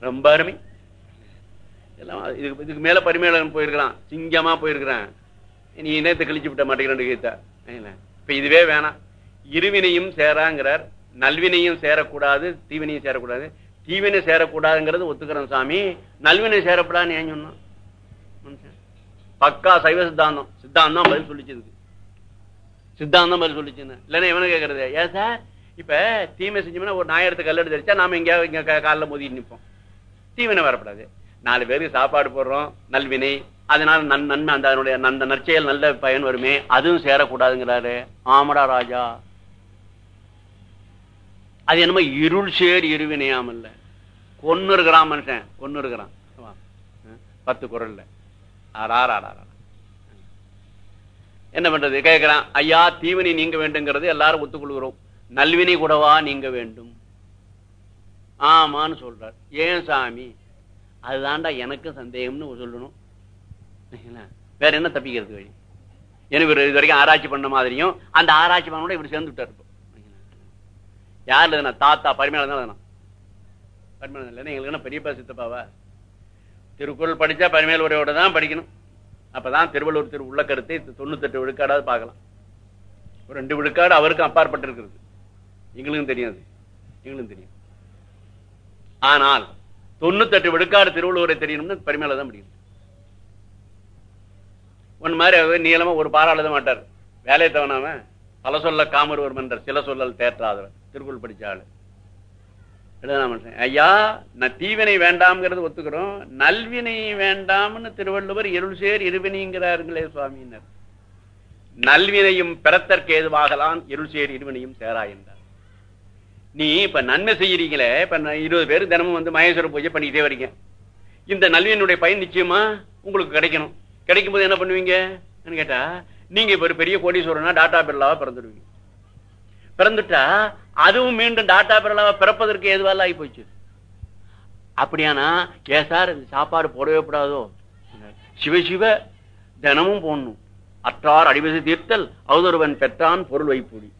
ரொம்ப அருமை. எல்லாம் இதுக்கு இதுக்கு மேல பரிமேலகன் போயிருக்கிறான். சிங்கமா போயிருக்கிறான். நீ இணையத்தை கழிச்சு விட்ட மாட்டேங்கிறேன் கீதா. இப்ப இதுவே வேணாம். இருவினையும் சேராங்கிறார். நல்வினையும் சேரக்கூடாது. தீவினையும் சேரக்கூடாது. தீவினை சேரக்கூடாதுங்கிறது ஒத்துக்கிறேன் சாமி. நல்வினை சேரப்படாதுன்னு ஏன் சொன்னான் பக்கா சைவ சித்தாந்தம். சித்தாந்தம் பதில் சொல்லிச்சதுக்கு சித்தாந்தம் பதில் சொல்லிச்சுன்னு. இல்லைன்னா இவனை கேட்கறது ஏன் சார்? இப்ப தீமை செஞ்சோம்னா ஒரு நாயரத்து கல்லெடுத்து தெரிச்சா நாம எங்கேயாவது இங்க காலில் மோதி நிற்போம் தீவினை வரப்படாது. நாலு பேருக்கு சாப்பாடு போடுறோம் நல்வினை. அதனால நன் நன்மை அந்த அதனுடைய அந்த நற்செயல் நல்ல பயன் வருமே. அதுவும் சேரக்கூடாதுங்கிறாரு ஆமடா ராஜா. அது என்னமோ இருள் சேர் இருவினையாம் இல்ல கொன்னு இருக்கிறான் மனுஷன் கொன்னு இருக்கிறான் பத்து குரல்ல. என்ன பண்றது? கேட்கிறான் ஐயா தீவினை நீங்க வேண்டுங்கிறது எல்லாரும் ஒத்துக்கொள்கிறோம். நல்வினை கூடவா நீங்க வேண்டும்? ஆமான்னு சொல்றார். ஏன் சாமி? அதுதான்டா எனக்கும் சந்தேகம்னு சொல்லணும். வேற என்ன தப்பிக்கிறது வழி? எனக்கு இது வரைக்கும் ஆராய்ச்சி பண்ண மாதிரியும் அந்த ஆராய்ச்சி பண்ணோட இவர் சேர்ந்து விட்டார் இப்போ. யார் எழுதுனா தாத்தா பரிமையாளர் தான் எழுதுனா பரிமையாளர் இல்லைன்னா எங்களுக்கு என்ன பெரியப்பா சித்தப்பாவா? திருக்குறள் படிச்சா பரிமையாளர் உரையோட தான் படிக்கணும். அப்பதான் திருவள்ளுவர் திரு உள்ள கருத்தை தொண்ணூத்தெட்டு விழுக்காடாவது பார்க்கலாம். ஒரு ரெண்டு விழுக்காடு அவருக்கும் அப்பாற்பட்டு இருக்கிறது எங்களுக்கும் தெரியாது. எங்களுக்கும் தெரியும். ஆனால் தொண்ணூத்தெட்டு விழுக்காடு திருவள்ளுவரை தெரியணும்னு பெருமையில தான் முடியும். ஒன் மாதிரி நீளமா ஒரு பாரா எழுத மாட்டார். வேலையை தவணாம பல சொல்ல காமருவர் என்ற சில சொல்லல் தேற்றாதவர் திருக்குள் படிச்ச ஆளு. மனுஷன். ஐயா நான் தீவினை வேண்டாம்ங்கிறது ஒத்துக்கிறோம். நல்வினை வேண்டாம்னு திருவள்ளுவர் இருள் சேர் இருவினைங்கிறாருங்களே சுவாமியினர். நல்வினையும் பெறத்தற்கு ஏதுவாகலாம் இருள் சேர் இருவினையும் சேரா என்றார். நீ இப்ப நன்மை செய்யறீங்களே இப்ப நான் இருபது பேர் தினமும் வந்து மகேஸ்வர பூஜை பண்ணிக்கிட்டே வரீங்க. இந்த நல்வினுடைய பயன் நிச்சயமா உங்களுக்கு கிடைக்கணும். கிடைக்கும் போது என்ன பண்ணுவீங்க? கேட்டா நீங்க இப்ப ஒரு பெரிய கோடீஸ்வரனா டாட்டா பிர்லாவா பிறந்துடுவீங்க. பிறந்துட்டா அதுவும் மீண்டும் டாட்டா பிர்லாவா பிறப்பதற்கு எதுவாக ஆகி போச்சு. அப்படியானா ஏ சார் இந்த சாப்பாடு போடவே கூடாதோ? சிவ சிவ தினமும் போடணும். அற்றார் அடிவசை தீர்த்தல் அவதொருவன் பெற்றான் பொருள் வைப்பொடி.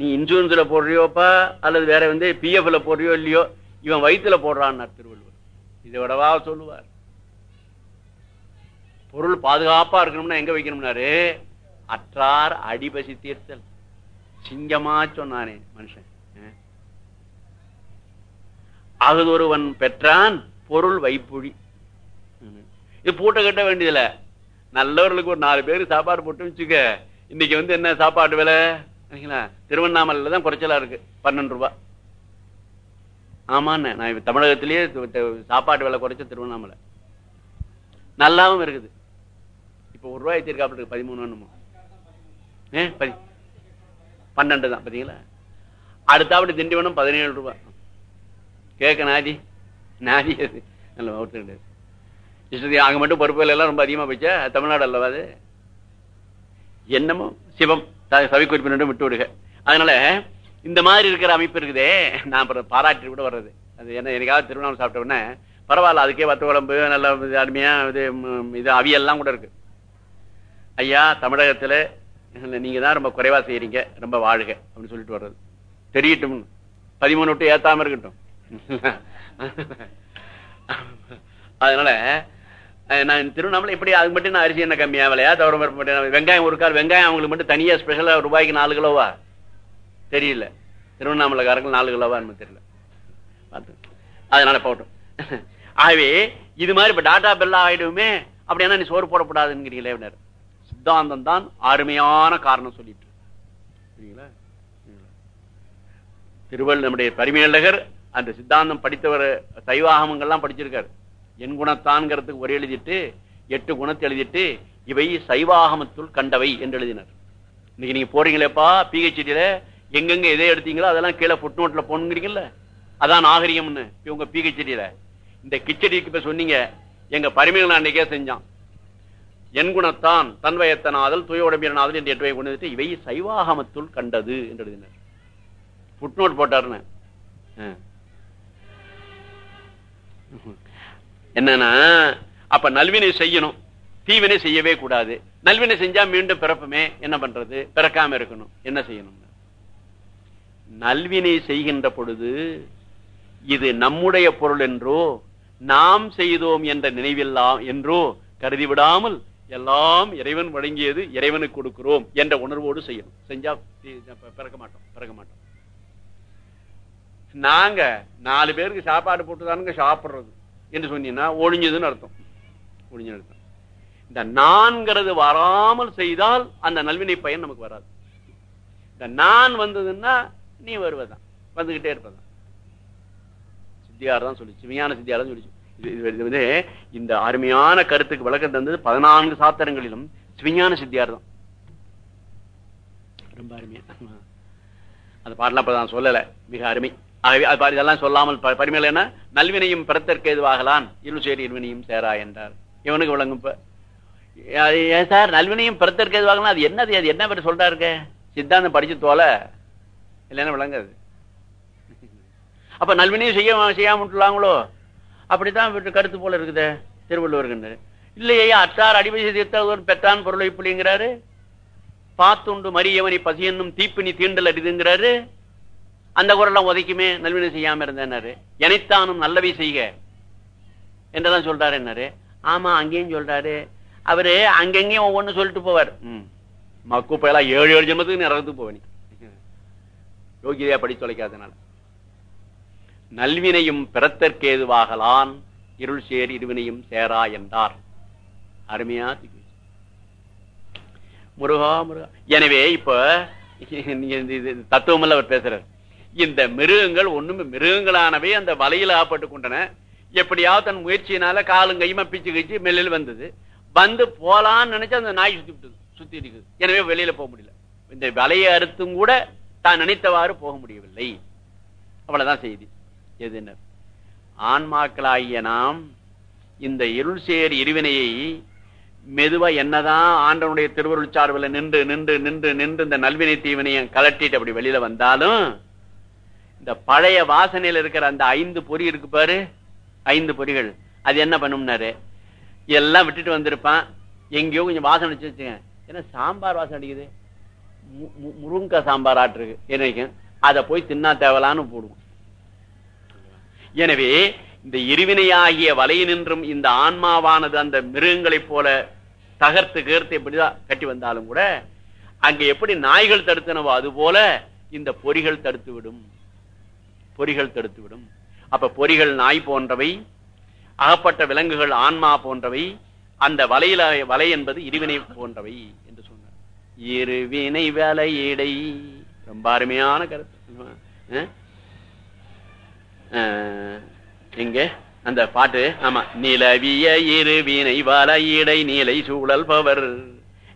நீ இன்சூரன்ஸ்ல போடுறியோப்பா? அல்லது வேற வந்து பிஎஃப்ல போடுறியோ இல்லையோ இவன் வயித்துல போடுறான் திருவள்ளுவர். இதை விடவா சொல்லுவார்? பொருள் பாதுகாப்பா இருக்கணும்னா எங்க வைக்கணும்னாரு? அற்றார் அடிபசி தீர்த்தல். சிங்கமா சொன்னானே மனுஷன். அஹ். ஒருவன் பெற்றான் பொருள் வைப்புழி. இது பூட்ட கட்ட வேண்டியதில்லை. நல்லவர்களுக்கு ஒரு நாலு பேருக்கு சாப்பாடு போட்டு வச்சுக்க. இன்னைக்கு வந்து என்ன சாப்பாடு விலை? சரிங்களா? திருவண்ணாமலையில தான் குறைச்சலா இருக்கு. பன்னெண்டு ரூபா. ஆமாண்ணே நான் இப்ப தமிழகத்திலேயே சாப்பாட்டு விலை குறைச்ச திருவண்ணாமலை. நல்லாவும் இருக்குது. இப்ப ஒரு ரூபாய் ஏற்றிருக்காப்புல இருக்கு பதிமூணு என்னமோ. ஏ பதி பன்னெண்டு தான் பாத்தீங்களா? அடுத்தாப்படி திண்டிவனம் பதினேழு ரூபா. கேட்க நாதி நாதி அது. நல்ல ஒருத்தர் இஷ்டத்தி அங்க மட்டும் பொறுப்புகள் எல்லாம் ரொம்ப அதிகமா போச்சா? தமிழ்நாடு அல்லவா அது? என்னமோ சிவம். சபை குறிப்பினரும் விட்டு விடுக. அதனால இந்த மாதிரி இருக்கிற அமைப்பு இருக்குதே நான் அப்புறம் பாராட்டி கூட வர்றது. அது என்ன எனக்காவது திருவண்ணாமலை சாப்பிட்ட உடனே பரவாயில்ல அதுக்கே வத்த குழம்பு நல்ல அருமையா இது இது அவியெல்லாம் கூட இருக்கு. ஐயா தமிழகத்துல நீங்க தான் ரொம்ப குறைவா செய்யறீங்க ரொம்ப வாழ்க அப்படின்னு சொல்லிட்டு வர்றது. தெரியட்டும் பதிமூணு விட்டு ஏத்தாம இருக்கட்டும். அதனால நான் திருவண்ணாமலை இப்படி அது மட்டும் நான் அரிசி என்ன கம்மியா விலையா? தவிர மட்டும் வெங்காயம் ஒரு கால் வெங்காயம் அவங்களுக்கு மட்டும் தனியா ஸ்பெஷலா ரூபாய்க்கு நாலு கிலோவா? தெரியல. திருவண்ணாமலைக்காரங்க நாலு கிலோவா தெரியல. பார்த்து. அதனால போட்டோம். ஆகவே இது மாதிரி இப்ப டாட்டா பெல்லா ஆயிடுமே அப்படின்னா நீ சோறு போடக்கூடாதுங்கிறீங்களே சித்தாந்தம் தான் அருமையான காரணம் சொல்லிட்டு சரிங்களா திருவள்ளுவர் நம்முடைய பரிமேலகர் அந்த சித்தாந்தம் படித்தவர் சைவாகமங்கள்லாம் படிச்சிருக்காரு. என் குணத்தான்ங்கிறதுக்கு ஒரே எழுதிட்டு எட்டு குணத்தை எழுதிட்டு இவை சைவாகமத்துள் கண்டவை என்று எழுதினர். இன்னைக்கு நீங்க போறீங்களேப்பா பிஹெச்டியில எங்கெங்க எதை எடுத்தீங்களோ அதெல்லாம் கீழே ஃபுட் நோட்ல போனுங்கிறீங்கல்ல அதான் நாகரிகம்னு இவங்க பிஹெச்டியில இந்த கிச்சடிக்கு இப்ப சொன்னீங்க எங்க பரிமைகள் அன்னைக்கே செஞ்சான். என் குணத்தான் தன்வயத்தனாதல் துய உடம்பியனாதல் என்று எட்டு கொண்டு வந்துட்டு இவை சைவாகமத்துள் கண்டது என்று எழுதினார். ஃபுட்நோட் போட்டாருன்னு. ஆ. என்னன்னா அப்ப நல்வினை செய்யணும். தீவினை செய்யவே கூடாது. நல்வினை செஞ்சா மீண்டும் பிறப்புமே என்ன பண்றது? பிறக்காம இருக்கணும். என்ன செய்யணும்? நல்வினை செய்கின்ற பொழுது இது நம்முடைய பொருள் என்றோ நாம் செய்தோம் என்ற நினைவில்லாம் என்றோ கருதி விடாமல் எல்லாம் இறைவன் வழங்கியது இறைவனுக்கு கொடுக்கிறோம் என்ற உணர்வோடு செய்யணும். செஞ்சா பிறக்க மாட்டோம். பிறக்க மாட்டோம். நாங்க நாலு பேருக்கு சாப்பாடு போட்டுதானுங்க சாப்பிடுறது. என்று சொன்னீங்கன்னா ஒழிஞ்சதுன்னு அர்த்தம். ஒழிஞ்சு அர்த்தம். இந்த நான்கிறது வராமல் செய்தால் அந்த நல்வினை பயன் நமக்கு வராது. இந்த நான் வந்ததுன்னா நீ வருவதான் வந்துகிட்டே இருப்பதான் சித்தியார் தான் சொல்லி விஞ்ஞான சித்தியார் தான் சொல்லி இது வந்து இந்த அருமையான கருத்துக்கு விளக்கம் தந்தது பதினான்கு சாத்திரங்களிலும் விஞ்ஞான சித்தியார் தான் ரொம்ப அருமையா. அந்த பாடலாம் இப்ப நான் சொல்லலை. மிக அருமை. இதெல்லாம் சொல்லாமல் பரிமையில என்ன? நல்வினையும் பிறத்தற்கு எதுவாகலான் இருசேரி இருவினையும் சேரா என்றார். இவனுக்கு விளங்கும் ஏன் சார்? நல்வினையும் பிறத்தற்கு எதுவாகலாம்? அது என்னது? அது என்ன பேர் சொல்றாருக்க சித்தாந்தம் படிச்சு தோல. இல்லைன்னா விளங்காது. அப்ப நல்வினையும் செய்ய செய்யாம விட்டுலாங்களோ அப்படித்தான் வீட்டு கருத்து போல இருக்குது திருவள்ளுவர்கின்ற இல்லையே அற்றார் அடிமை தீர்த்தவர் பெற்றான் பொருளை இப்படிங்கிறாரு பாத்துண்டு மரியவனை பசி என்னும் தீப்பினி தீண்டல் அரிதுங்கிறாரு. அந்த குரலாம் உதைக்குமே நல்வினை செய்யாம இருந்தேன்னாரு எனைத்தானும் நல்லவை செய்க என்றதான் சொல்றாரு என்னாரு? ஆமா அங்கேயும் சொல்றாரு. அவரு அங்கங்கேயும் ஒவ்வொன்னு சொல்லிட்டு போவார். மக்குப்பையெல்லாம் ஏழு ஏழு ஜென்மத்துக்கு நிறத்துக்கு போவனி யோகிதையா படி தொலைக்காதனால. நல்வினையும் பிறத்தற்கேதுவாகலான் இருள் சேர் இருவினையும் சேரா என்றார். அருமையா முருகா முருகா. எனவே இப்ப தத்துவம் அவர் பேசுறாரு. இந்த மிருகங்கள் ஒண்ணுமே மிருகங்களானவே அந்த வலையில் ஆப்பட்டு கொண்டன. எப்படியாவது தன் முயற்சியினால காலும் கையுமா பிச்சு கிச்சு மெல்லில் வந்தது. வந்து போலான்னு நினைச்சு அந்த நாய் சுத்தி விட்டுது சுத்தி இருக்குது. எனவே வெளியில போக முடியல. இந்த வலையை அறுத்தும் கூட தான் நினைத்தவாறு போக முடியவில்லை. அவ்வளவுதான் செய்தி. எதுன்னு ஆன்மாக்களாகிய நாம் இந்த இருள் சேர் இருவினையை மெதுவா என்னதான் ஆண்டவனுடைய திருவருள் சார்பில் நின்று நின்று நின்று நின்று இந்த நல்வினை தீவினையும் கலட்டிட்டு அப்படி வெளியில வந்தாலும் இந்த பழைய வாசனையில இருக்கிற அந்த ஐந்து பொறி இருக்கு பாரு ஐந்து பொறிகள். அது என்ன பண்ணும்னாரு? எல்லாம் விட்டுட்டு வந்திருப்பான். எங்கேயோ கொஞ்சம் வாசனை வச்சு வச்சுங்க ஏன்னா சாம்பார் வாசனை அடிக்குது? முருங்கை சாம்பார் ஆட்டிருக்கு என்னைக்கும் அதை போய் தின்னா தேவலான்னு போடுவோம். எனவே இந்த இருவினையாகிய வலையினின்றும் இந்த ஆன்மாவானது அந்த மிருகங்களைப் போல தகர்த்து கேர்த்து எப்படிதான் கட்டி வந்தாலும் கூட அங்க எப்படி நாய்கள் தடுத்தனவோ அது போல இந்த பொறிகள் தடுத்து விடும் பொறிகள் தடுத்து விடும் அப்ப பொறிகள் நாய் போன்றவை அகப்பட்ட விலங்குகள் ஆன்மா போன்றவை அந்த வலையில வலை என்பது இருவினை போன்றவை என்று சொன்னார். இருவினை வலையிடை. ரொம்ப அருமையான கருத்து. எங்க அந்த பாட்டு ஆமா நிலவிய இருவினை வலையிடை நீலை சூழல் பவர்.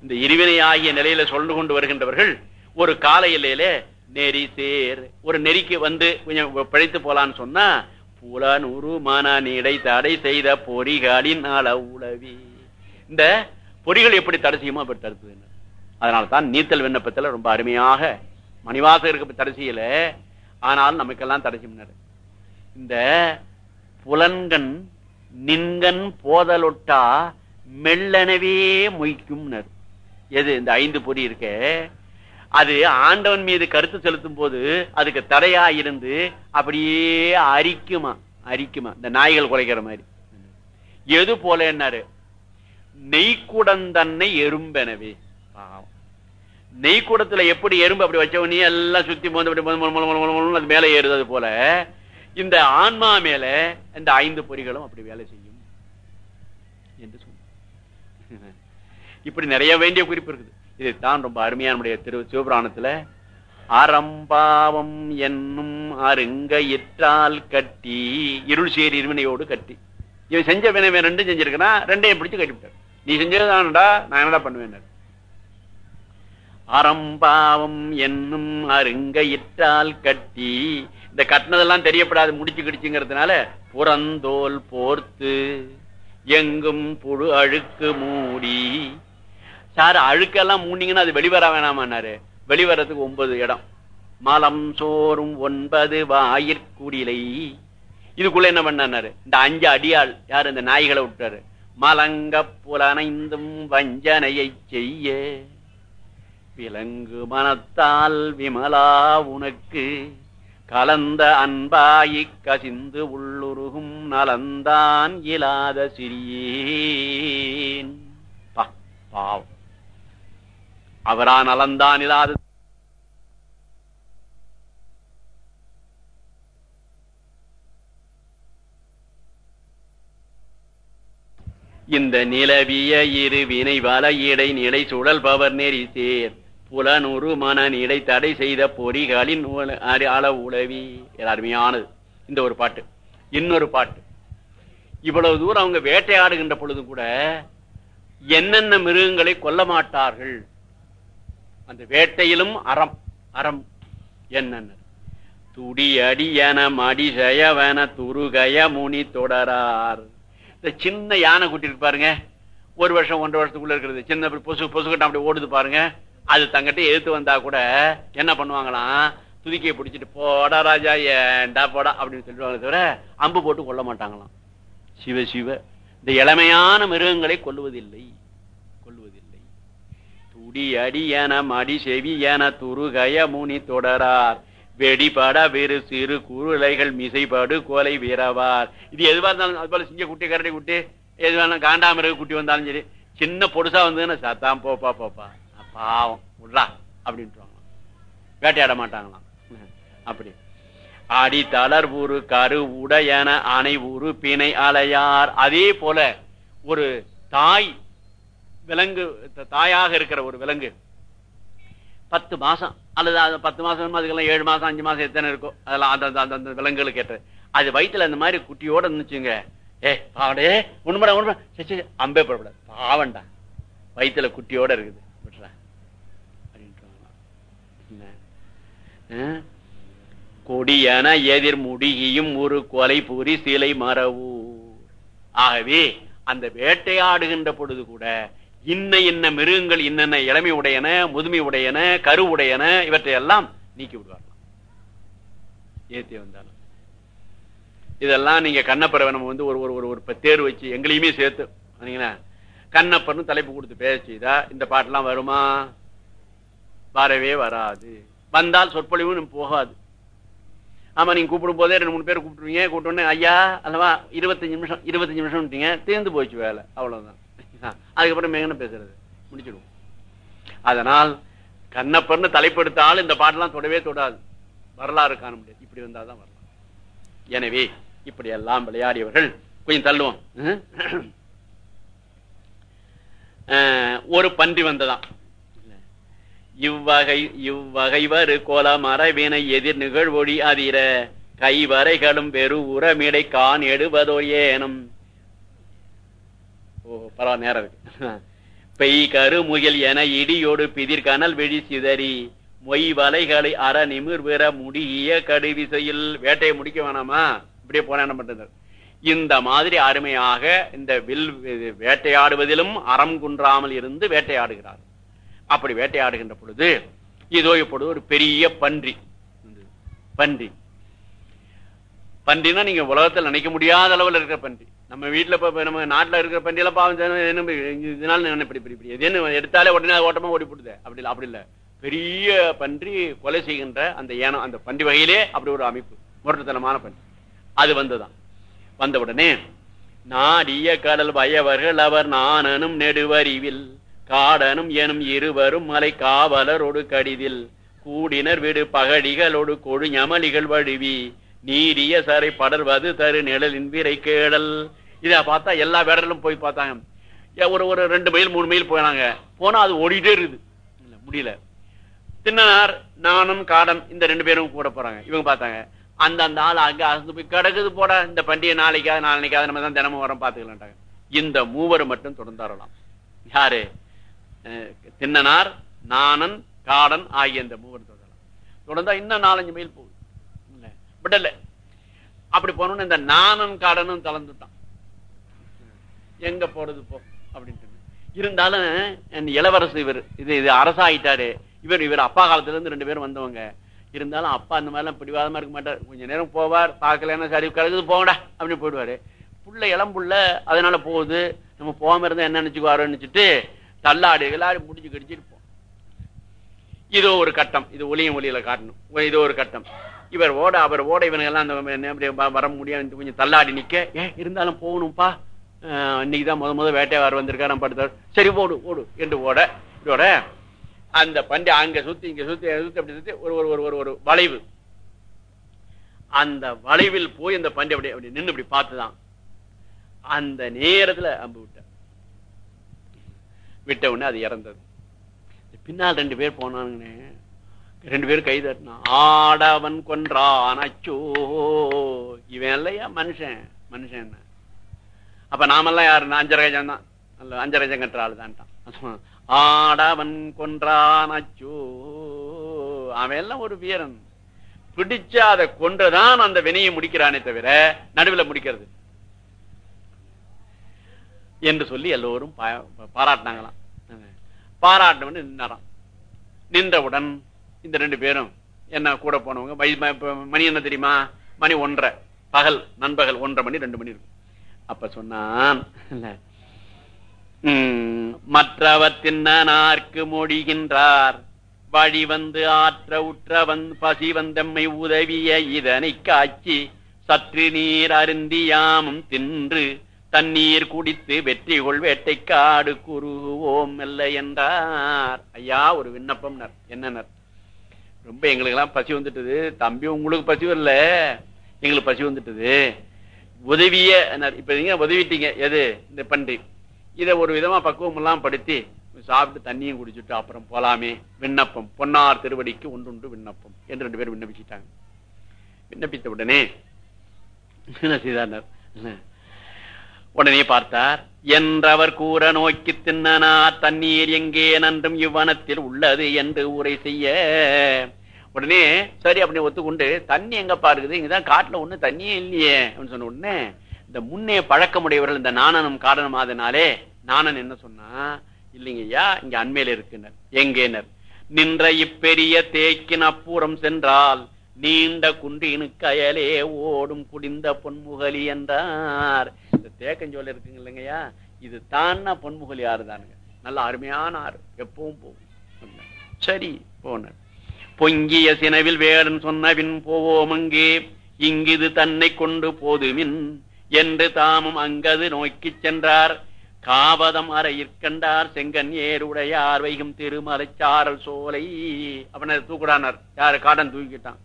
இந்த இருவினை ஆகிய நிலையில சொல்லு கொண்டு வருகின்றவர்கள் ஒரு கால எல்லையிலே நெறி சேர் ஒரு நெறிக்கு வந்து கொஞ்சம் பிழைத்து போலான்னு சொன்னா புலன் உருமான நீடை தடை செய்த பொறிகளின் அள உளவி இந்த பொறிகள் எப்படி தடை செய்யுமோ அப்படி தடுத்தது அதனால தான் நீத்தல் விண்ணப்பத்தில் ரொம்ப அருமையாக மணிவாசம் தடை செய்யல. ஆனாலும் நமக்கெல்லாம் தடை செய்யினாரு இந்த புலன்கண் நின்கண் போதலொட்டா மெல்லனவே மொய்க்கும் எது? இந்த ஐந்து பொறி இருக்க. அது ஆண்டவன் மீது கருத்து செலுத்தும் போது அதுக்கு தடையா இருந்து அப்படியே அரிக்குமா அரிக்குமா. இந்த நாய்கள் குறைக்கிற மாதிரி. எது போல என்னாரு நெய்க்குடந்தன்னை எறும்பெனவே. நெய்க்குடத்துல எப்படி எறும்பு அப்படி வச்சவனே எல்லாம் சுத்தி போந்து அப்படி அது மேல ஏறுது போல இந்த ஆன்மா மேல இந்த ஐந்து பொறிகளும் அப்படி வேலை செய்யும். என்று சொன்ன இப்படி நிறைய வேண்டிய குறிப்பு இருக்குது. இதைத்தான் ரொம்ப அருமையா நம்முடைய திரு சிவபுராணத்துல அறம்பாவம் என்னும் அருங்க இற்றால் கட்டி இருள் சேரி இருவினையோடு கட்டி. இவன் செஞ்ச வினை ரெண்டும் செஞ்சிருக்கிறான் ரெண்டையும் பிடிச்சு கட்டிவிட்டார். நீ செஞ்சதுதான்டா நான் என்னடா பண்ணுவேன்? அறம்பாவம் என்னும் அருங்க இற்றால் கட்டி இந்த கட்டினதெல்லாம் தெரியப்படாது முடிச்சு கிடிச்சுங்கிறதுனால புறந்தோல் போர்த்து எங்கும் புழு அழுக்கு மூடி சார் அழுக்கெல்லாம் மூண்டிங்கன்னா அது வெளிவர வேணாமான்னாரு. வெளிவரத்துக்கு ஒன்பது இடம். மலம் சோறும் ஒன்பது வாயிற்குடிலை. இதுக்குள்ள என்ன பண்ணாரு இந்த அஞ்சு அடியாள் யார்? இந்த நாய்களை விட்டாரு. மலங்க புலனைந்தும் வஞ்சனையை செய்ய. விலங்கு மனத்தால் விமலா உனக்கு. கலந்த அன்பாயிக் கசிந்து உள்ளுருகும் நலந்தான் இலாத சிறியேன். பா, பாவம். அவரா நலந்தான் இல்லாத இந்த நிலவிய இரு வினை வலையிடை நிலை சுழல் பவர் நெறி சேர். புலனுரு மன இடை தடை செய்த பொறிகளின் அளவு உளவி. அருமையானது. இந்த ஒரு பாட்டு. இன்னொரு பாட்டு. இவ்வளவு தூரம் அவங்க வேட்டையாடுகின்ற பொழுது கூட என்னென்ன மிருகங்களை கொல்ல மாட்டார்கள்? அந்த வேட்டையிலும் அறம் அறம் என்ன துடி அடியன மடிசயவன துருகய முனி தொடரார். இந்த சின்ன யானை குட்டி பாருங்க. ஒரு வருஷம் ஒன்றரை வருஷத்துக்குள்ள இருக்கிறது. சின்ன பொசு பொசுக்கிட்ட அப்படி ஓடுது பாருங்க. அது தங்கிட்ட எதிர்த்து வந்தா கூட என்ன பண்ணுவாங்களாம்? துதிக்கையை பிடிச்சிட்டு போடா ராஜா ஏண்டா போடா அப்படின்னு சொல்லுவாங்க தவிர அம்பு போட்டு கொல்ல மாட்டாங்களாம். சிவ சிவ இந்த இளமையான மிருகங்களை கொள்ளுவதில்லை கொல்லுவதில்லை. துடி அடியன மடி செவியன துருகய முனி தொடரார். வெடிபட வெறு சிறு குருளைகள் மிசைபடு கோலை வீரவார். இது எதுவா இருந்தாலும் அது போல சிங்க குட்டி கரடி குட்டி எது வேணாலும் காண்டாமிருக குட்டி வந்தாலும் சரி சின்ன பொடுசா வந்ததுன்னா சத்தாம் போப்பா போப்பா பாவம் விட்றா அப்படின்ட்டுவாங்க வேட்டையாட மாட்டாங்களாம். அப்படி. அடி தளர் ஊரு கரு உடையன அணை ஊரு பிணை அலையார். அதே போல ஒரு தாய் விலங்கு தாயாக இருக்கிற ஒரு விலங்கு. பத்து மாசம். அல்லது அது பத்து மாசம் அதுக்கெல்லாம் ஏழு மாசம் அஞ்சு மாசம் எத்தனை இருக்கோ அதெல்லாம் அந்த அந்த- விலங்குகளுக்கு ஏற்ற. அது வயித்துல அந்த மாதிரி குட்டியோட இருந்துச்சுங்க. ஏ பாவடே உண்மைடா உண்மை சரி அம்பே போடக்கூடாது. பாவண்டா வயித்துல குட்டியோட இருக்குது. விட்டுறா. அப்படின்ட்டு கொடியன எதிர் முடியும் ஒரு கொலை பூரி சிலை மரவு ஆகவே அந்த வேட்டையாடுகின்ற பொழுது கூட இன்ன இன்ன மிருகங்கள் இன்னென்ன இளமை உடையன முதுமை உடையன கரு உடையன இவற்றையெல்லாம் நீக்கி விடுவார்களாம் ஏத்தி வந்தாலும். இதெல்லாம் நீங்க கண்ணப்பறவை நம்ம வந்து ஒரு ஒரு ஒரு ஒரு தேர்வு வச்சு எங்களையுமே சேர்த்து சரிங்களா? கண்ணப்பர்னு தலைப்பு கொடுத்து பேச செய்தா இந்த பாட்டெல்லாம் வருமா? வரவே வராது. வந்தால் சொற்பொழிவும் போகாது. ஆமா நீங்க கூப்பிடும் போதே ரெண்டு மூணு பேர் கூப்பிட்டுருவீங்க கூப்பிட்டோன்னே ஐயா அல்லவா இருபத்தஞ்சு நிமிஷம் இருபத்தஞ்சு நிமிஷம்ட்டீங்க தீர்ந்து போச்சு வேலை அவ்வளவுதான். அதுக்கப்புறம் மேங்கன்னு பேசுறது. முடிச்சிடுவோம். அதனால் கண்ணப்பர்னு தலைப்படுத்தால் இந்த பாட்டெல்லாம் தொடவே தொடாது. வரலாறு காண முடியாது. இப்படி வந்தாதான் வரலாம். எனவே இப்படி எல்லாம் விளையாடியவர்கள் கொஞ்சம் தள்ளுவோம். ஒரு பன்றி வந்ததான் இவ்வகை இவ்வகைவரு கோல மரவினை எதிர் நிகழ்வொழி அதிர கைவரைகளும் வெறு உரமிடை கான் எடுவதோ ஏனும். ஓ பரவாயில்ல நேரம் இருக்கு. பெய் கரு முகில் என இடியோடு பிதிர் கனல் சிதறி மொய் வலைகளை அற நிமிர் பெற முடிய கடுவிசையில் வேட்டையை முடிக்க வேணாமா? இப்படியே போன என்ன பண்றது? இந்த மாதிரி அருமையாக இந்த வில் இது வேட்டையாடுவதிலும் அறம் குன்றாமல் இருந்து வேட்டையாடுகிறார். அப்படி வேட்டையாடுகின்ற பொழுது இதோ இப்பொழுது ஒரு பெரிய பன்றி. பன்றி. பன்றினா நீங்க உலகத்தில் நினைக்க முடியாத அளவுல இருக்கிற பன்றி. நம்ம வீட்டுல இப்ப நம்ம நாட்டுல இருக்கிற பன்றி பாவம் செய்யணும், என்ன இப்படி, இதனால என்ன இப்படி இப்படி இப்படி என்ன எடுத்தாலே உடனே அது ஓட்டமா ஓடி போடுது அப்படி இல்லை அப்படி இல்லை. பெரிய பன்றி கொலை செய்கின்ற அந்த ஏனம் அந்த பன்றி வகையிலே அப்படி ஒரு அமைப்பு முரட்டுத்தனமான பன்றி. அது வந்துதான். வந்த உடனே நாடிய கடல் வயவர்கள் அவர் நானனும் நெடுவரிவில் காடனும் எனும் இருவரும் மலை காவலரோடு கடிதில் கூடினர் விடு பகடிகளோடு கொழு ஞமலிகள் வழுவி நீரிய சரை படர்வது தரு நிழலின் விரை கேடல். இத பார்த்தா எல்லா வேடலும் போய் பார்த்தாங்க. ஒரு ஒரு ரெண்டு மைல் மூணு மைல் போனாங்க. போனா அது ஓடிட்டே இருக்குது. முடியல. தின்னார் நானும் காடன் இந்த ரெண்டு பேரும் கூட போறாங்க. இவங்க பார்த்தாங்க. அந்த அந்த ஆள் அங்க அசந்து போய் கிடக்குது போட இந்த பண்டிகை நாளைக்காவது நாளைக்காவது நம்ம தான் தினமும் வரோம் பாத்துக்கலான்ட்டாங்க இந்த மூவர் மட்டும் தொடர்ந்தாரலாம் யாரு? அஹ், தின்னனார் நாணன் காடன் ஆகிய இந்த மூவர் தொடரலாம். தொடர்ந்தா இன்னும் நாலஞ்சு மைல் போ விடல. அப்படி போனோம்னு இந்த நானும் காடனும் தளர்ந்துட்டான் எங்க போறது போ அப்படின்ட்டு. இருந்தாலும் இந்த இளவரசு இவர் இது இது அரசாயிட்டாரு. இவர் இவர் அப்பா காலத்துல இருந்து ரெண்டு பேரும் வந்தவங்க. இருந்தாலும் அப்பா அந்த மாதிரிலாம் பிடிவாதமா இருக்க மாட்டார். கொஞ்ச நேரம் போவார் பார்க்கலன்னா சரி கிடக்குது போங்கடா அப்படின்னு போயிடுவாரு. புள்ள இளம்புள்ள அதனால போகுது. நம்ம போகாம இருந்தா என்ன நினைச்சுக்குவாரோ நினைச்சிட்டு தள்ளாடி விளாடி முடிச்சு கடிச்சிட்டு போ. இதோ ஒரு கட்டம். இது ஒளியும் ஒளியில காட்டணும். இதோ ஒரு கட்டம். இவர் ஓட அவர் ஓட இவனுங்கெல்லாம் அந்த வர முடியாது. கொஞ்சம் தள்ளாடி நிக்க. ஏ இருந்தாலும் போகணும்ப்பா அஹ், இன்னைக்குதான் முத முத வேட்டையார் வந்திருக்காரு படுத்தார் சரி ஓடு ஓடு என்று ஓட இதோட அந்த பண்டி அங்க சுத்தி இங்க சுத்தி சுத்தி அப்படி சுத்தி ஒரு ஒரு ஒரு ஒரு வளைவு. அந்த வளைவில் போய் அந்த பண்டி அப்படி அப்படி நின்று இப்படி பார்த்துதான். அந்த நேரத்துல அம்பு விட்ட. விட்ட உடனே அது இறந்தது. பின்னால் ரெண்டு பேர் போனானுங்கன்னு ரெண்டு பேரும் கை தட்டினா ஆடவன் கொன்றான். அச்சோ இவன் இல்லையா? மனுஷன். மனுஷன் என்ன? அப்ப நாமெல்லாம் யாரு? அஞ்சரை கஜம் தான். அல்ல அஞ்சரை கஜம் கட்டுற ஆளு தான்ட்டான். ஆடவன் கொன்றான். அச்சோ அவன் எல்லாம் ஒரு வீரன். பிடிச்சு அதை கொண்டுதான் அந்த வினையை முடிக்கிறானே தவிர நடுவில் முடிக்கிறது. என்று சொல்லி எல்லோரும் பாராட்டினாங்களாம். பாராட்டினவன் நின்றான் நின்றவுடன் இந்த ரெண்டு பேரும் என்ன கூட போனவங்க? மணி என்ன தெரியுமா? மணி ஒன்றரை. பகல் நண்பகல் ஒன்றரை மணி ரெண்டு மணி இருக்கும். அப்ப சொன்னான் இல்ல, மற்றவர் தின்னார்க்கு மொழிகின்றார். வழி வந்து ஆற்ற உற்ற வந் பசி வந்தம்மை உதவிய இதனை காட்சி சற்று நீர் அருந்தியாமும் தின்று தண்ணீர் குடித்து வெற்றி கொள் வேட்டைக்காடு குருவோம் மெல்ல என்றார். ஐயா ஒரு விண்ணப்பம் என்னனர்? ரொம்ப எங்களுக்கு எல்லாம் பசி வந்துட்டது. தம்பி உங்களுக்கு பசி வரல. எங்களுக்கு பசி வந்துட்டது. உதவிய இப்ப நீங்க உதவிட்டீங்க. எது? இந்த பன்றி இதை ஒரு விதமா பக்குவம் எல்லாம் படுத்தி சாப்பிட்டு தண்ணியும் குடிச்சிட்டு அப்புறம் போலாமே. விண்ணப்பம். பொன்னார் திருவடிக்கு ஒன்றுண்டு விண்ணப்பம் என்று ரெண்டு பேரும் விண்ணப்பிச்சிட்டாங்க. விண்ணப்பித்த உடனே என்ன செய்தார்? உடனே பார்த்தார் என்றவர் கூற நோக்கி தின்னனா தண்ணீர் எங்கே நன்றும் இவ்வனத்தில் உள்ளது என்று உரை செய்ய. உடனே சரி அப்படின்னு ஒத்துக்கொண்டு தண்ணி எங்க பாருக்குது இங்கதான் காட்டுல ஒண்ணு தண்ணியே இல்லையே அப்படின்னு சொன்ன உடனே இந்த முன்னே பழக்கமுடையவர்கள் இந்த நாணனம் காரணம் ஆதனாலே நாணன் என்ன சொன்னா இல்லைங்கய்யா இங்க அண்மையில இருக்குனர் எங்கேனர். நின்ற இப்பெரிய தேக்கின் அப்புறம் சென்றால் நீண்ட குன்றினுக்கு அயலே ஓடும் குடிந்த பொன்முகலி என்றார். இந்த தேக்கஞ்சோல் இருக்குங்க இல்லைங்கய்யா? இது தான்னா பொன்முகலி ஆறு தானுங்க. நல்ல அருமையான ஆறு. எப்பவும் போகும். சரி போன. பொங்கிய சினவில் வேடன் சொன்னவின் போவோம் அங்கே. இங்கிது தன்னை கொண்டு போதுமின் என்று தாமும் அங்கது நோக்கிச் சென்றார். காவதம் அறையிற்கண்டார் செங்கன் ஏருடையார் வைகும் திருமலை சாரல் சோலை. அவனை தூக்குடானார். யாரு? காடன் தூக்கிட்டான்.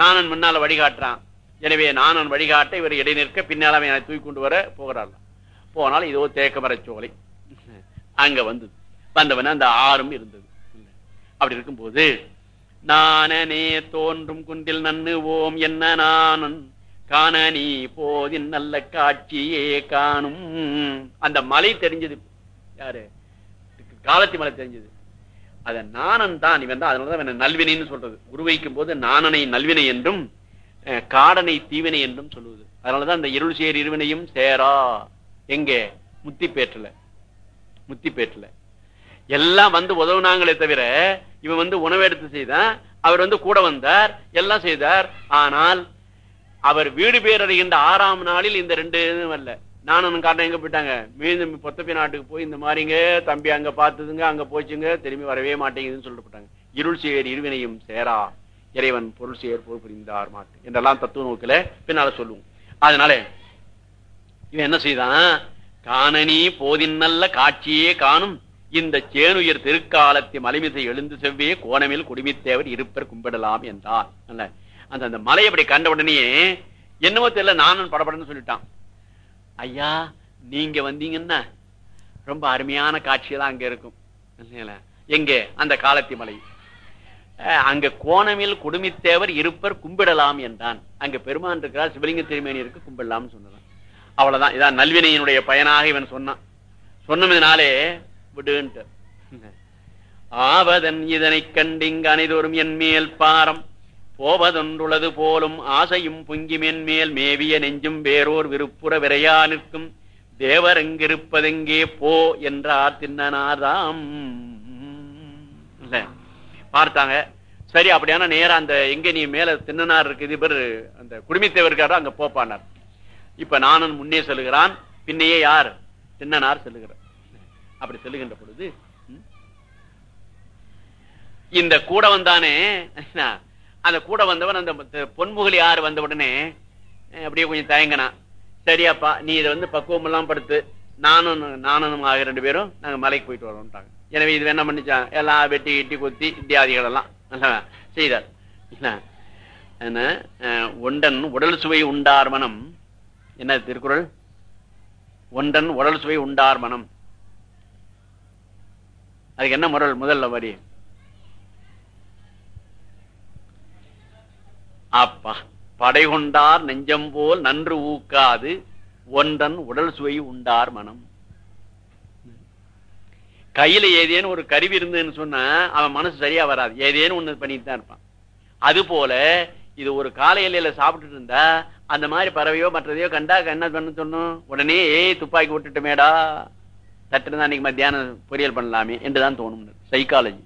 நானன் முன்னால வழிகாட்டுறான். எனவே நானன் வழிகாட்ட இவர் இடை நிற்க பின்னால் அவன் என்னை தூக்கி கொண்டு வர போகிறாள். போனால் இதோ தேக்கமர சோலை. அங்க வந்தது. வந்தவன அந்த ஆறும் இருந்தது. அப்படி இருக்கும்போது நானனே தோன்றும் குன்றில் ஓம் என்ன நானன்? காண நீ போதின் நல்ல காட்சியே காணும். அந்த மலை தெரிஞ்சது. யாரு? காலத்தி மலை தெரிஞ்சது. அத நாணன் தான் இவன் தான். அதனாலதான் நல்வினைன்னு சொல்றது. உருவைக்கும் போது நாணனை நல்வினை என்றும் காடனை தீவினை என்றும் சொல்லுவது. அதனாலதான் இந்த இருள் சேர் இருவினையும் சேரா. எங்கே? முத்திப்பேற்றுல. முத்திப்பேற்றுல. எல்லாம் வந்து உதவுனாங்களே தவிர இவன் வந்து உணவு எடுத்து செய்தான். அவர் வந்து கூட வந்தார் எல்லாம் செய்தார். ஆனால் அவர் வீடு பேர் அறிகின்ற ஆறாம் நாளில் இந்த ரெண்டு இதுவும் அல்ல நானும் காரணம் எங்க போயிட்டாங்க? மீண்டும் பொத்தப்பி நாட்டுக்கு போய் இந்த மாதிரிங்க தம்பி அங்க பார்த்ததுங்க அங்க போச்சுங்க திரும்பி வரவே மாட்டேங்குதுன்னு சொல்லிட்டு போட்டாங்க. இருள் சேர் இருவினையும் சேரா இறைவன் பொருள் சேர் பொருள் புரிந்தார் மாட்டு. என்றெல்லாம் தத்துவ நோக்கில பின்னால சொல்லுவோம். அதனால இவன் என்ன செய்தான்? காணனி போதின் நல்ல காட்சியே காணும். இந்த சேனுயர் திருக்காலத்தை மலைமிசை எழுந்து செவ்வே கோணமில் குடிமித்தேவர் இருப்பர் கும்பிடலாம் என்றார் அந்த அந்த மலை அப்படி கண்ட உடனே என்னமோ தெரியல நானும் படப்படன்னு சொல்லிட்டான். ஐயா நீங்க வந்தீங்கன்னா ரொம்ப அருமையான காட்சியெல்லாம் அங்க இருக்கும். எங்க எங்கே? அந்த காலத்தி மலை அஹ், அங்க கோணமில் குடுமித்தேவர் இருப்பர் கும்பிடலாம் என்றான். அங்க பெருமான் இருக்கிறார் சிவலிங்க திருமேனி இருக்கு கும்பிடலாம்னு சொன்னதான். அவ்வளவுதான். இதான் நல்வினையினுடைய பயனாக இவன் சொன்னான். சொன்னதுனாலே விடுன்ட்டு. ஆவதன் இதனை கண்டிங்க அனைதோறும் என் மேல் பாரம். போவதொன்றுளது போலும் ஆசையும் புங்கிமென் மேல் மேவிய நெஞ்சும் வேறோர் விருப்புற விரையா நிற்கும். தேவர் எங்கிருப்பதெங்கே போ என்றார் தின்னனாதாம் பார்த்தாங்க. சரி அப்படியான நேரா அந்த எங்க நீ மேல தின்னனார் இருக்குது இவர் அந்த குடுமித்தேவர் இருக்காரோ அங்க போப்பானார். இப்ப நானும் முன்னே சொல்லுகிறான் பின்னையே யார்? தின்னனார் சொல்லுகிறார். அப்படி சொல்லுகின்ற பொழுது இந்த கூட வந்தானே அந்த கூட வந்தவன் அந்த பொன்முகலி ஆறு வந்த உடனே அப்படியே கொஞ்சம் தயங்கினான் சரியாப்பா நீ இதை வந்து பக்குவம் எல்லாம் படுத்து நானும் நானும் ஆகிய ரெண்டு பேரும் நாங்க மலைக்கு போயிட்டு வரோம்ட்டாங்க. எனவே இது என்ன பண்ணிச்சான் எல்லாம் வெட்டி கிட்டி கொத்தி இத்தியாதிகள் எல்லாம் செய்தார். ஒன்றன் உடல் சுவை உண்டார் மனம். என்ன திருக்குறள்? ஒன்றன் உடல் சுவை உண்டார் மனம். அதுக்கு என்ன முரல்? முதல்ல வரி. அப்பா படை கொண்டார் நெஞ்சம் போல் நன்று ஊக்காது ஒன்றன் உடல் சுவை உண்டார் மனம். கையில ஏதேனும் ஒரு கருவி இருந்ததுன்னு சொன்னா அவன் மனசு சரியா வராது. ஏதேனும் ஒண்ணு பண்ணிட்டு தான் இருப்பான். அது போல இது ஒரு காலை எல்லையில சாப்பிட்டுட்டு இருந்தா அந்த மாதிரி பறவையோ மற்றதையோ கண்டா என்ன பண்ண சொன்னோம்? உடனே ஏய் துப்பாக்கி விட்டுட்டுமேடா சட்டுன்னு அன்னைக்கு மத்தியானம் பொரியல் பண்ணலாமே என்றுதான் தோணும். சைக்காலஜி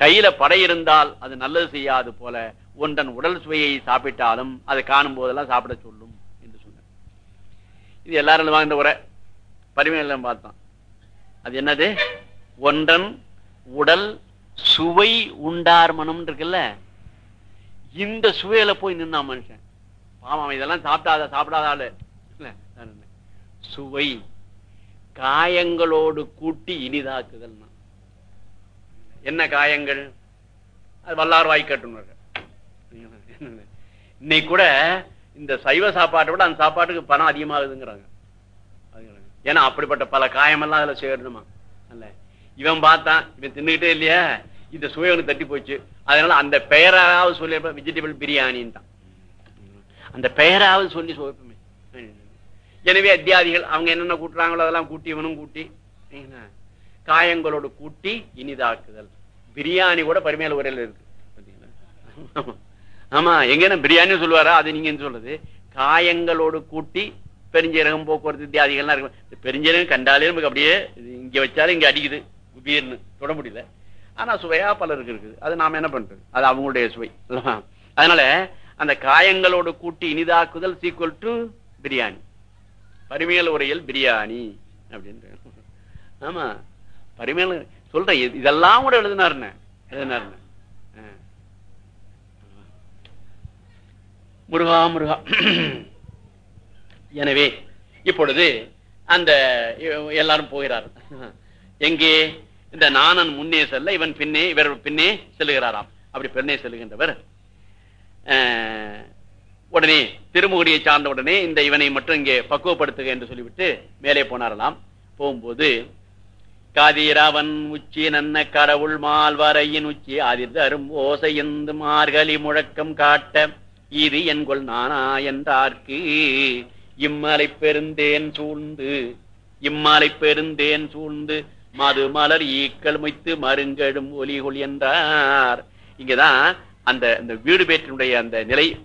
கையில படை இருந்தால் அது நல்லது செய்யாது போல ஒன்றன் உடல் சுவையை சாப்பிட்டாலும் அதை காணும் போதெல்லாம் சாப்பிட சொல்லும் என்று சொன்னார். இது எல்லாரும் வாழ்ந்த உரை. பரிமையெல்லாம் பார்த்தோம் அது என்னது? ஒன்றன் உடல் சுவை உண்டார் மனம் இருக்குல்ல? இந்த சுவையில போய் நின்னா மனுஷன். பாவம் இதெல்லாம் சாப்பிடாத சாப்பிடாத ஆளு. சுவை காயங்களோடு கூட்டி இனிதாக்குதல் என்ன காயங்கள்? அது வல்லார் வாய்க்கட்டுனர் இன்னைக்கு கூட இந்த சைவ சாப்பாட்டை விட அந்த சாப்பாட்டுக்கு பணம் அதிகமாகுதுங்கிறாங்க. ஏன்னா அப்படிப்பட்ட பல காயமெல்லாம் அதுல சேரணுமா? அல்ல. இவன் பார்த்தான் இவன் தின்னுகிட்டே இல்லையா இந்த சுவையவனுக்கு தட்டி போச்சு. அதனால அந்த பெயராவது சொல்லி வெஜிடபிள் பிரியாணின்ட்டான் அந்த பெயராவது சொல்லி சுவைப்போமே. எனவே அத்தியாதிகள் அவங்க என்னென்ன கூட்டுறாங்களோ அதெல்லாம் கூட்டி இவனும் கூட்டி என்ன, காயங்களோடு கூட்டி இனிதாக்குதல். பிரியாணி கூட பரிமையில உரையில இருக்கு. ஆமா எங்க பிரியாணின்னு பிரியாணி சொல்லுவாரா? அது நீங்க சொல்றது? காயங்களோடு கூட்டி பெருஞ்சீரகம் போக்குவரத்து இத்தியாதிகள்லாம் இருக்கு. பெருஞ்சீரகம் கண்டாலே நமக்கு அப்படியே இங்க வச்சாலும் இங்க அடிக்குது. உபீர்னு தொட முடியல. ஆனா சுவையா பலருக்கு இருக்குது. அது நாம என்ன பண்றது? அது அவங்களுடைய சுவை. அதனால அந்த காயங்களோடு கூட்டி இனிதாக்குதல் சீக்குவல் டு பிரியாணி. பரிமையல் உரையில் பிரியாணி அப்படின்ற ஆமா. பரிமையல் சொல்றேன் இதெல்லாம் கூட எழுதினாருன்னு. எழுதினாருன்னு. முருகா முருகா. எனவே இப்பொழுது அந்த எல்லாரும் போகிறார். எங்கே? இந்த நாணன் முன்னே செல்ல இவன் பின்னே இவர் பின்னே செல்லுகிறாராம். அப்படி பின்னே செல்லுகின்றவர் உடனே திருமுகடியை சார்ந்த உடனே இந்த இவனை மட்டும் இங்கே பக்குவப்படுத்துக என்று சொல்லிவிட்டு மேலே போனாரலாம் போகும்போது காதிரவன் உச்சி நன்ன கடவுள் மால்வரையின் உச்சி அதிர்ந்து அரும் ஓசையந்து மார்கழி முழக்கம் காட்ட இது என்கொள் நானா என்றார்க்கு. இம்மலை பெருந்தேன் சூழ்ந்து இம்மலை பெருந்தேன் சூழ்ந்து மது மலர் ஈக்கள் மொய்த்து மருங்கடும் ஒலிகொள் என்றார். இங்கதான் அந்த இந்த வீடு பேற்றினுடைய அந்த நிலை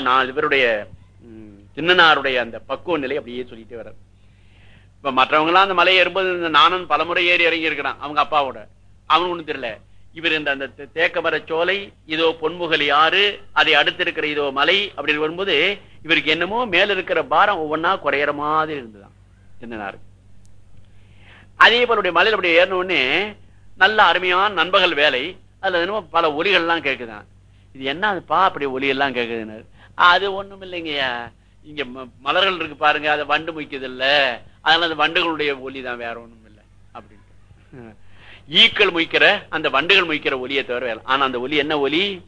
நா- இவருடைய ம், அந்த பக்குவ நிலை அப்படியே சொல்லிட்டு வர்றார். இப்ப மற்றவங்க எல்லாம் அந்த மலை ஏறும்போது இந்த பலமுறை ஏறி இறங்கி இருக்கிறான் அவங்க அப்பாவோட. அவனு ஒண்ணு தெரியல. இவர் இந்த அந்த தேக்கமர சோலை இதோ பொன்முகலி ஆறு அதை அடுத்து இருக்கிற இதோ மலை அப்படின்னு வரும்போது இவருக்கு என்னமோ மேல இருக்கிற பாரம் ஒவ்வொன்னா குறையற மாதிரி இருந்துதான் திண்ணனாரு அதே போல மலையில அப்படி ஏறின உடனே நல்ல அருமையான நண்பகல் வேலை அதுல என்னமோ பல ஒலிகள் எல்லாம் கேக்குதான் இது என்ன அதுப்பா அப்படி ஒலி எல்லாம் கேக்குதுன்னு அது ஒண்ணும் இல்லைங்கய்யா. இங்க ம- மலர்கள் இருக்கு பாருங்க அதை வண்டு முக்கியது இல்ல அதனால அந்த வண்டுகளுடைய ஒலி தான் வேற ஒண்ணும் இல்லை. அப்படின்ட்டு. ஈக்கள் முய்க்கிற அந்த வண்டுகள் முய்க்கிற ஒலியை தவிர வேலை ஆனா அந்த ஒலி என்ன ஒலி?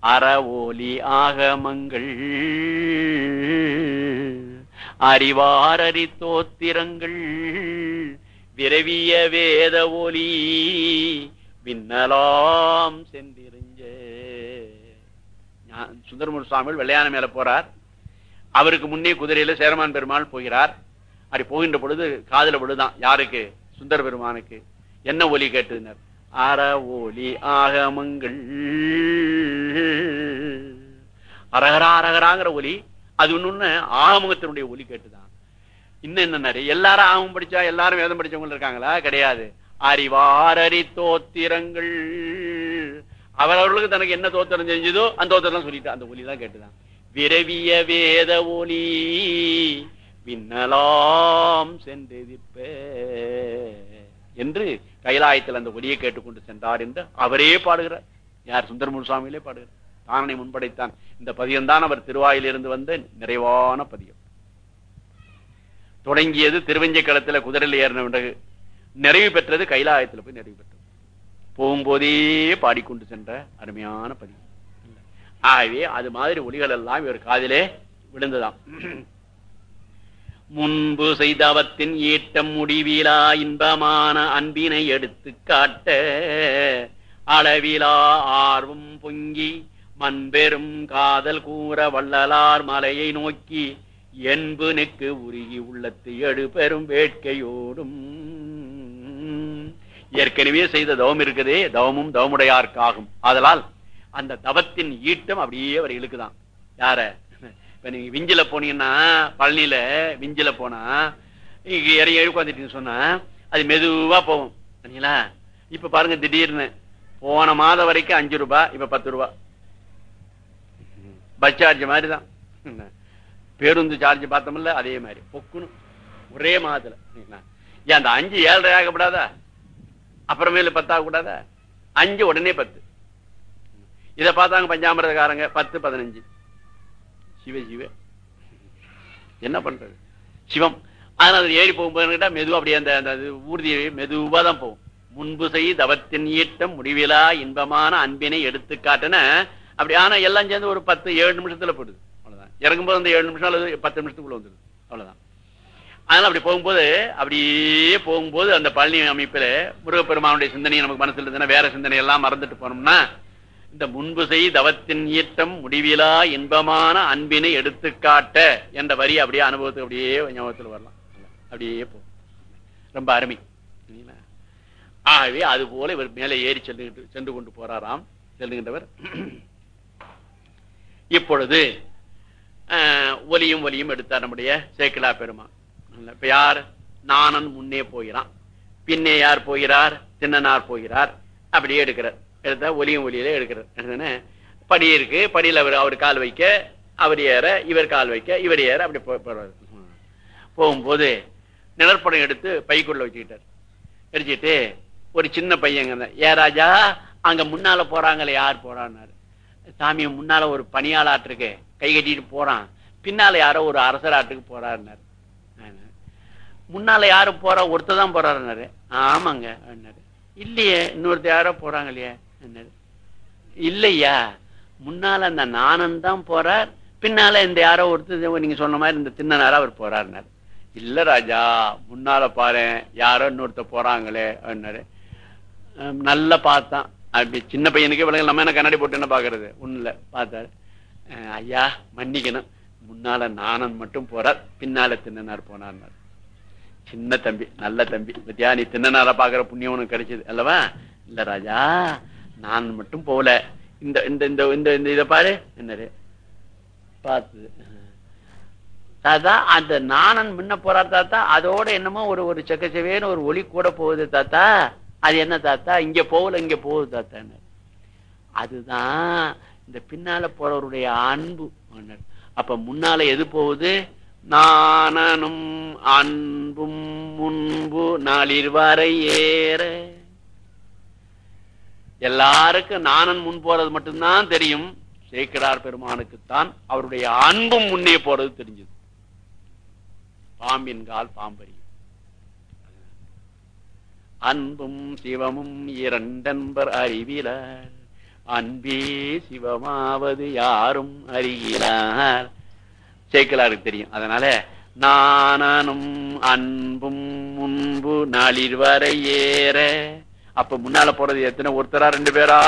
அற ஒலி ஆகமங்கள். அறிவாரறி தோத்திரங்கள் விரவிய வேத ஒலி விண்ணலாம் சென்றிருஞ்ச. ஞா- சுந்தரமூர் சுவாமிகள் வெள்ளையான மேல போறார். அவருக்கு முன்னே குதிரையில சேரமான் பெருமாள் போகிறார். அப்படி போகின்ற பொழுது காதுல விழுதான் யாருக்கு? சுந்தர பெருமானுக்கு என்ன ஒலி கேட்டதுனர்? அற ஒலி ஆகமங்கள். அரகரா அரகராங்கிற ஒலி? அது ஒண்ணு ஆகமங்கத்தினுடைய ஒலி கேட்டுதான். இன்னும் என்ன எல்லாரும் ஆகமம் படிச்சா எல்லாரும் வேதம் படிச்சவங்க இருக்காங்களா? கிடையாது. அறிவாரறி தோத்திரங்கள். அவரவர்களுக்கு தனக்கு என்ன தோத்திரம் தெரிஞ்சதோ அந்த தோத்திரம் சொல்லிட்டு அந்த ஒலி தான் கேட்டுதான். விரவிய வேத ஒலி விண்ணலாம் சென்றெதிர்ப்ப. என்று கைலாயத்தில் அந்த ஒலியை கேட்டுக்கொண்டு சென்றார் என்று அவரே பாடுகிறார். யார் சுந்தரமூர் சுவாமியிலே பாடுகிறார். தானனை முன்படைத்தான். இந்த பதியம் தான் அவர் திருவாயிலிருந்து வந்த நிறைவான பதியம் தொடங்கியது திருவஞ்சை களத்துல குதிரையில் ஏறின பிறகு நிறைவு பெற்றது கைலாயத்தில் போய் நிறைவு பெற்றது. போகும்போதே பாடிக்கொண்டு சென்ற அருமையான பதிவு ஆகவே அது மாதிரி ஒலிகள் எல்லாம் இவர் காதிலே விழுந்ததாம். முன்பு செய்தவத்தின் ஈட்டம் முடிவிலா இன்பமான அன்பினை எடுத்து காட்ட அளவிலா ஆர்வம் பொங்கி மண்பெரும் காதல் கூற வள்ளலார் மலையை நோக்கி என்பு நெக்கு உருகி உள்ளத்து எழு பெரும் வேட்கையோடும். ஏற்கனவே செய்த தவம் இருக்குதே தவமும் தவமுடையார்க்காகும். ஆதலால் அந்த தவத்தின் ஈட்டம் அப்படியே அவர் இழுக்குதான். யார? இப்ப நீங்க விஞ்சில போனீங்கன்னா பழனியில விஞ்சில போனா இங்க இறங்கி உட்காந்துட்டீங்கன்னு சொன்னா அது மெதுவா போகும். சரிங்களா? இப்ப பாருங்க திடீர்னு. போன மாதம் வரைக்கும் அஞ்சு ரூபாய் இப்ப பத்து ரூபாய் பஸ் சார்ஜ் மாதிரிதான். பேருந்து சார்ஜ் பார்த்தோம்ல அதே மாதிரி. பொக்குன்னு ஒரே மாதத்துல. சரிங்களா? ஏன் அந்த அஞ்சு ஏழரை ஆகக்கூடாதா? அப்புறமேல பத்தாக கூடாதா அஞ்சு உடனே பத்து. இதை பார்த்தாங்க பஞ்சாமிரதக்காரங்க பத்து பதினஞ்சு. சிவ சிவ. என்ன பண்றது? சிவம். அதனால அது ஏறி போகும்போது கேட்டா மெதுவா அப்படியே அந்த அந்த இது ஊர்தி மெதுவா தான் போகும். முன்பு செய் தவத்தின் ஈட்டம் முடிவிலா இன்பமான அன்பினை எடுத்து காட்டுன. அப்படி ஆனா எல்லாம் சேர்ந்து ஒரு பத்து ஏழு நிமிஷத்துல போடுது அவ்வளவுதான். இறங்கும்போது அந்த ஏழு நிமிஷம் அல்லது பத்து நிமிஷத்துக்குள்ள வந்துடுது. அவ்வளவுதான். அதனால அப்படி போகும்போது அப்படியே போகும்போது அந்த பழனி அமைப்புல முருகப்பெருமானுடைய சிந்தனை நமக்கு மனசுல இருந்ததுன்னா வேற சிந்தனை எல்லாம் மறந்துட்டு போனோம்னா இந்த முன்பு செய் தவத்தின் ஈட்டம் முடிவிலா இன்பமான அன்பினை எடுத்துக்காட்ட என்ற வரி அப்படியே அனுபவத்துக்கு அப்படியே ஞாபகத்தில் வரலாம். அப்படியே போ. ரொம்ப அருமை. ஆகவே அது போல இவர் மேலே ஏறி சென்று சென்று கொண்டு போறாராம். செல்லுகின்றவர். இப்பொழுது ஆஹ், ஒலியும் ஒலியும் எடுத்தார் நம்முடைய சேக்கிலா பெருமான். இப்ப யார்? நானன் முன்னே போகிறான். பின்னே யார் போகிறார்? தின்னனார் போகிறார். அப்படியே எடுக்கிறார். எடுத்தா ஒலியும் ஒலியில எடுக்கிறார் படி இருக்கு படியில் அவர் அவர் கால் வைக்க அவர் ஏற இவர் கால் வைக்க இவர் ஏற அப்படி போறாரு போகும்போது நிழற்படம் எடுத்து பைக்குள்ள வச்சுக்கிட்டார். எடுத்துட்டு ஒரு சின்ன பையங்க ஏ ராஜா அங்க முன்னால போறாங்களே யார் போறான்னாரு. சாமி முன்னால ஒரு பணியாளாட்டுருக்கு கை கட்டிட்டு போறான். பின்னால யாரோ ஒரு அரசராட்டுக்கு போறாருனாரு முன்னால யாரும் போறா ஒருத்தர் தான் போறாருன்னாரு. ஆமாங்க இல்லையே இன்னொருத்தர் யாரோ போறாங்க இல்லையா. இல்லையா? முன்னால அந்த நானன் தான் போறார் பின்னால இந்த யாரோ ஒருத்தர் நீங்க சொன்ன மாதிரி இந்த தின்னனாரா அவர் போறாருனாரு இல்ல ராஜா முன்னால பாரு யாரோ இன்னொருத்த போறாங்களே அப்படின்னாரு நல்லா பார்த்தான். அப்படி சின்ன பையனுக்கே விலங்கு நம்ம என்ன கண்ணாடி போட்டு என்ன பாக்குறது ஒண்ணுல பார்த்தாரு. ஐயா மன்னிக்கணும். முன்னால நானன் மட்டும் போறார் பின்னால தின்னனார் போனார்னார். சின்ன தம்பி நல்ல தம்பி. பத்தியா நீ தின்னனார பாக்குற புண்ணியம் உனக்கு கிடைச்சது அல்லவா? இல்ல ராஜா நான் மட்டும் போகல. இந்த இந்த இந்த இந்த இந்த இதை பாரு. என்னரு பார்த்து தாத்தா அந்த நாணன் முன்ன போறார் தாத்தா அதோட என்னமோ ஒரு ஒரு செக்கச்சவேன்னு ஒரு ஒளி கூட போகுது தாத்தா. அது என்ன தாத்தா? இங்க போகல இங்க போகுது தாத்தா. அதுதான் இந்த பின்னால போறவருடைய அன்பு அப்ப முன்னால எது போகுது? நாணனும் அன்பும் முன்பு நாளில் வரை ஏற. எல்லாருக்கும் நானன் முன் போறது மட்டும்தான் தெரியும். சேக்கிரார் பெருமானுக்குத்தான் அவருடைய அன்பும் முன்னே போறது தெரிஞ்சது. பாம்பின் கால் பாம்பரி. அன்பும் சிவமும் இரண்டன்பர் அறிவிலார். அன்பே சிவமாவது யாரும் அறிகிறார். சேக்கலாருக்கு தெரியும். அதனால நானும் அன்பும் முன்பு நாளில் வரை ஏற. அப்ப முன்னால போறது எத்தனை? ஒருத்தரா ரெண்டு பேரா?